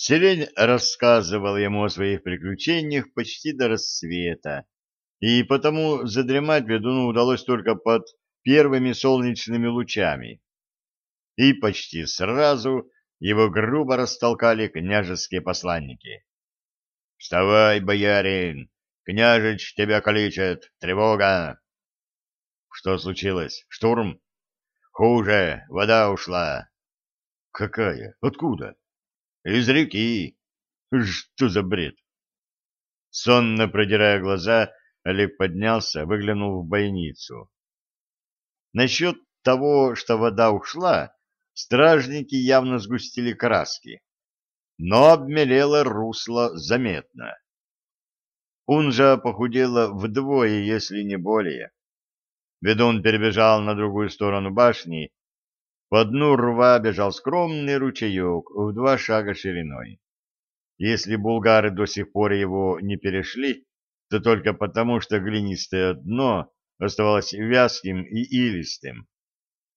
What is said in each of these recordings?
Селень рассказывал ему о своих приключениях почти до рассвета, и потому задремать ведуну удалось только под первыми солнечными лучами. И почти сразу его грубо растолкали княжеские посланники. — Вставай, боярин! Княжич тебя калечит! Тревога! — Что случилось? Штурм? — Хуже, вода ушла. — Какая? Откуда? Из реки. Что за бред? Сонно продирая глаза, Олег поднялся, выглянул в бойницу. Насчет того, что вода ушла, стражники явно сгустили краски, но обмелело русло заметно. Унжа похудела вдвое, если не более. Ведун перебежал на другую сторону башни по дну рва бежал скромный ручеек в два шага шириной. Если булгары до сих пор его не перешли, то только потому, что глинистое дно оставалось вязким и илистым.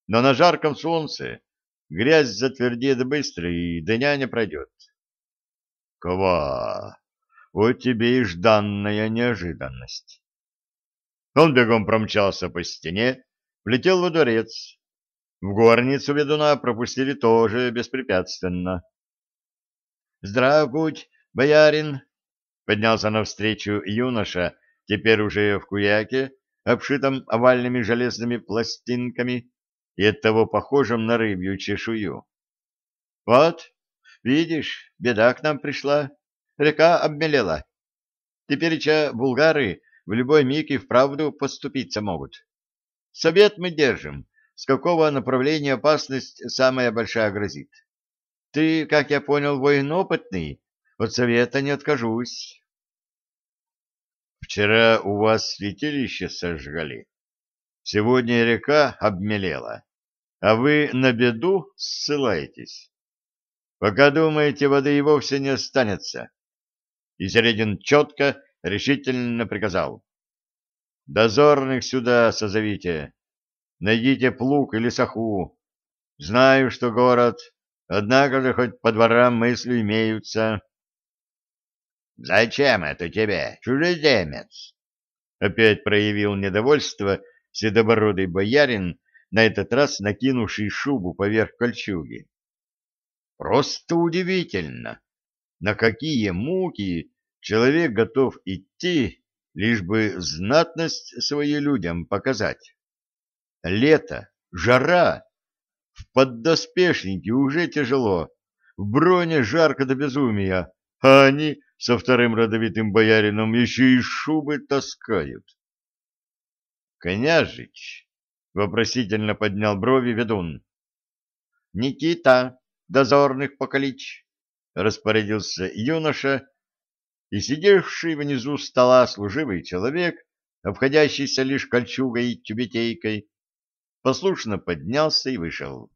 Но на жарком солнце грязь затвердеет быстро, и дня не пройдет. Ква! Вот тебе и жданная неожиданность. Он бегом промчался по стене, влетел во дворец, в горницу ведуна пропустили тоже беспрепятственно. — Здрав будь, боярин! — поднялся навстречу юноша, теперь уже в куяке, обшитом овальными железными пластинками и оттого похожим на рыбью чешую. — Вот, видишь, беда к нам пришла, река обмелела. Теперь-ча булгары в любой миг и вправду подступиться могут. Совет мы держим, с какого направления опасность самая большая грозит. Ты, как я понял, воин опытный, от совета не откажусь. Вчера у вас святилище сожгали. Сегодня река обмелела, а вы на беду ссылаетесь. Пока думаете, воды и вовсе не останется. И Середин четко, решительно приказал. Дозорных сюда созовите. Найдите плуг или саху. Знаю, что город, однако же хоть по дворам мысли имеются. — Зачем это тебе, чужеземец? Опять проявил недовольство седобородый боярин, на этот раз накинувший шубу поверх кольчуги. Просто удивительно, на какие муки человек готов идти, лишь бы знатность свою людям показать. Лето, жара. В поддоспешнике уже тяжело. В броне жарко до безумия. А они со вторым родовитым боярином еще и шубы таскают. «Княжич!» — вопросительно поднял брови ведун. «Никита, дозорных покалич!» — распорядился юноша, и сидевший внизу стола служивый человек, обходящийся лишь кольчугой и тюбетейкой, послушно поднялся и вышел.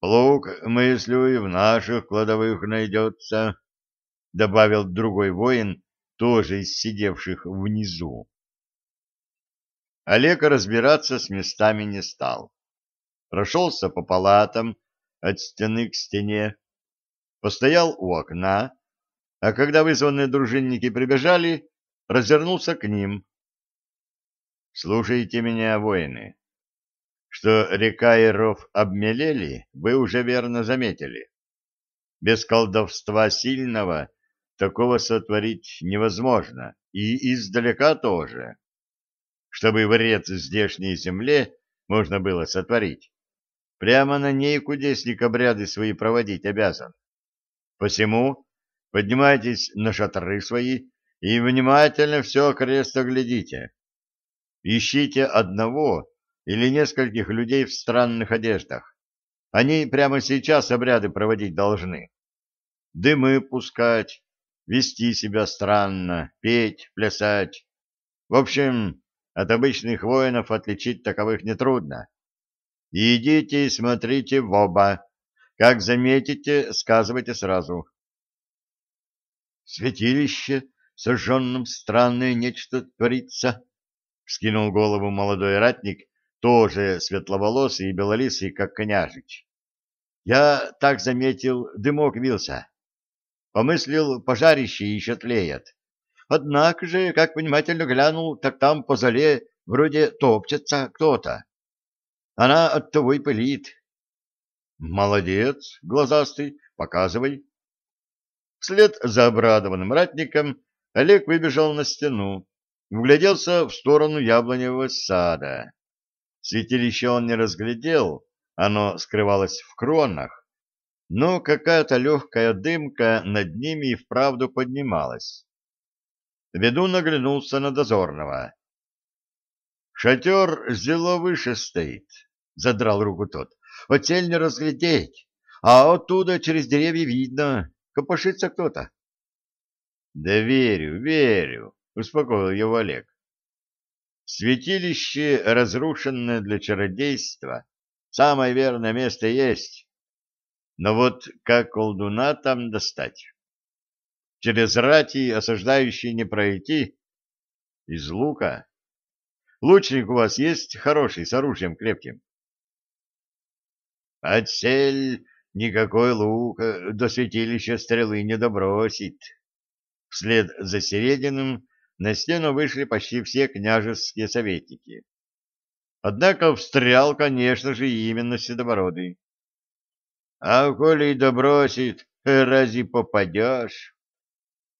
«Плуг, мыслю, и в наших кладовых найдется», — добавил другой воин, тоже из сидевших внизу. Олег разбираться с местами не стал. Прошелся по палатам от стены к стене, постоял у окна, а когда вызванные дружинники прибежали, развернулся к ним. «Слушайте меня, воины. Что река и ров обмелели, вы уже верно заметили. Без колдовства сильного такого сотворить невозможно, и издалека тоже. Чтобы вред здешней земле можно было сотворить, прямо на ней кудесник обряды свои проводить обязан. Посему поднимайтесь на шатры свои и внимательно все окрест оглядите. Ищите одного или нескольких людей в странных одеждах. Они прямо сейчас обряды проводить должны. Дымы пускать, вести себя странно, петь, плясать. В общем, от обычных воинов отличить таковых нетрудно. Идите и смотрите в оба. Как заметите, сказывайте сразу. Святилище сожженным странное нечто творится, — вскинул голову молодой ратник, тоже светловолосый и белолисый, как княжич. Я так заметил, дымок вился. Помыслил, пожарище еще тлеет. Однако же, как внимательно глянул, так там по зале вроде топчется кто-то. Она от того и пылит. Молодец, глазастый, показывай. Вслед за обрадованным ратником Олег выбежал на стену, вгляделся в сторону яблоневого сада. Святилище он не разглядел, оно скрывалось в кронах, но какая-то легкая дымка над ними и вправду поднималась. Ведун наглянулся на дозорного. «Шатер зело выше стоит», — задрал руку тот. «Оцель не разглядеть, а оттуда через деревья видно, копошится кто-то». «Да верю, верю», — успокоил его Олег. «Святилище, разрушенное для чародейства, самое верное место есть. Но вот как колдуна там достать? Через рати осаждающие не пройти? Из лука? Лучник у вас есть хороший, с оружием крепким?» «Отсель никакой лук до святилища стрелы не добросит», Вслед за Серединым на стену вышли почти все княжеские советники. Однако встрял, конечно же, именно Седобородый. — А коли добросит, разве попадешь?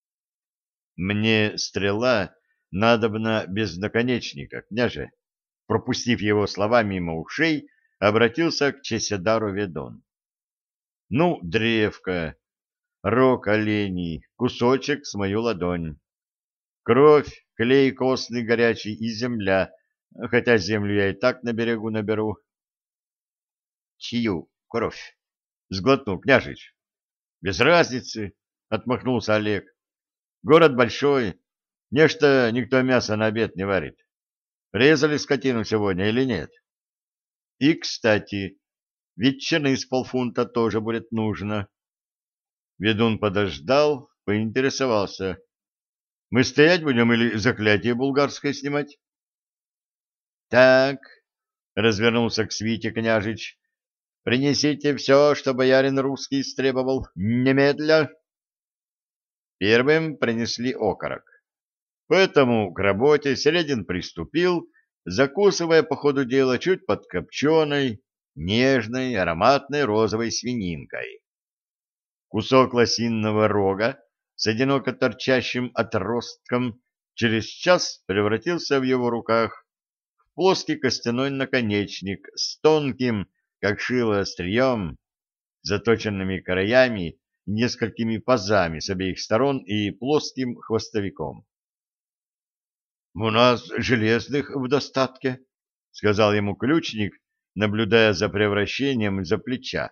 — Мне стрела надобна без наконечника, княже. Пропустив его слова мимо ушей, обратился к Чеседару Ведон. — Ну, древко, рог оленей, кусочек с мою ладонь. Кровь, клей костный горячий и земля, хотя землю я и так на берегу наберу. Чью кровь? Сглотнул княжич. Без разницы, отмахнулся Олег. Город большой, нечто никто мясо на обед не варит. Резали скотину сегодня или нет? И, кстати, ветчины из полфунта тоже будет нужно. Ведун подождал, поинтересовался. — Мы стоять будем или заклятие булгарское снимать? — Так, — развернулся к свите княжич, — принесите все, что боярин русский истребовал, немедля. Первым принесли окорок. Поэтому к работе Середин приступил, закусывая по ходу дела чуть подкопченой, нежной, ароматной розовой свининкой. Кусок лосинного рога с одиноко торчащим отростком через час превратился в его руках в плоский костяной наконечник с тонким, как шило, острием, заточенными краями, несколькими пазами с обеих сторон и плоским хвостовиком. — У нас железных в достатке, — сказал ему ключник, наблюдая за превращением из-за плеча.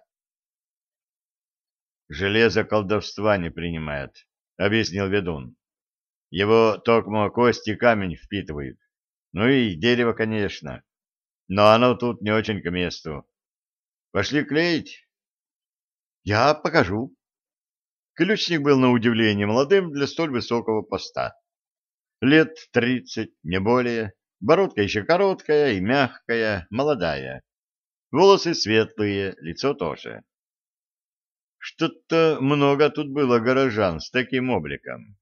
Железо колдовства не принимает, — объяснил ведун. Его токмо кости камень впитывают. Ну и дерево, конечно. Но оно тут не очень к месту. Пошли клеить? Я покажу. Ключник был на удивление молодым для столь высокого поста. Лет тридцать, не более. Бородка еще короткая и мягкая, молодая. Волосы светлые, лицо тоже. Что-то много тут было горожан с таким обликом.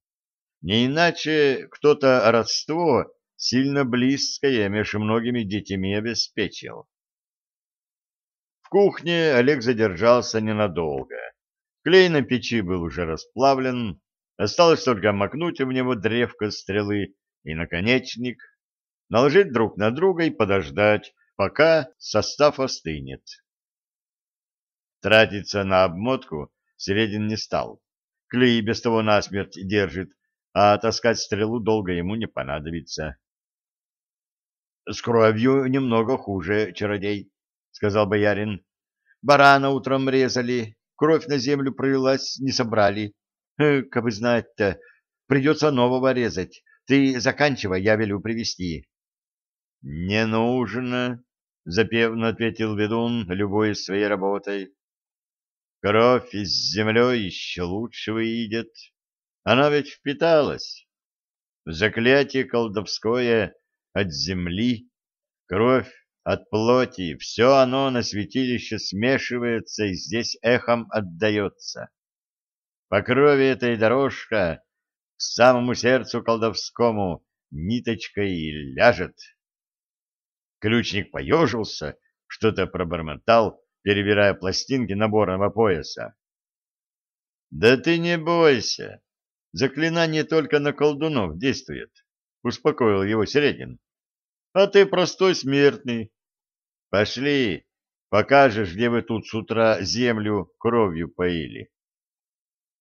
Не иначе кто-то родство сильно близкое между многими детьми обеспечил. В кухне Олег задержался ненадолго. Клей на печи был уже расплавлен, осталось только макнуть в него древко стрелы и наконечник, наложить друг на друга и подождать, пока состав остынет. Тратиться на обмотку Середин не стал. Клей без того насмерть держит, а таскать стрелу долго ему не понадобится. — С кровью немного хуже, чародей, — сказал боярин. — Барана утром резали, кровь на землю пролилась, не собрали. Э, как бы знать-то, придется нового резать. Ты заканчивай, я велю привести. Не нужно, — запевно ответил ведун, любой своей работой. Кровь из землей еще лучше выйдет. Она ведь впиталась. Заклятие колдовское от земли, кровь от плоти, все оно на святилище смешивается и здесь эхом отдается. По крови этой дорожка к самому сердцу колдовскому ниточкой ляжет. Ключник поежился, что-то пробормотал, перебирая пластинки наборного пояса. — Да ты не бойся, заклинание только на колдунов действует, — успокоил его Середин. — А ты простой смертный. Пошли, покажешь, где вы тут с утра землю кровью поили.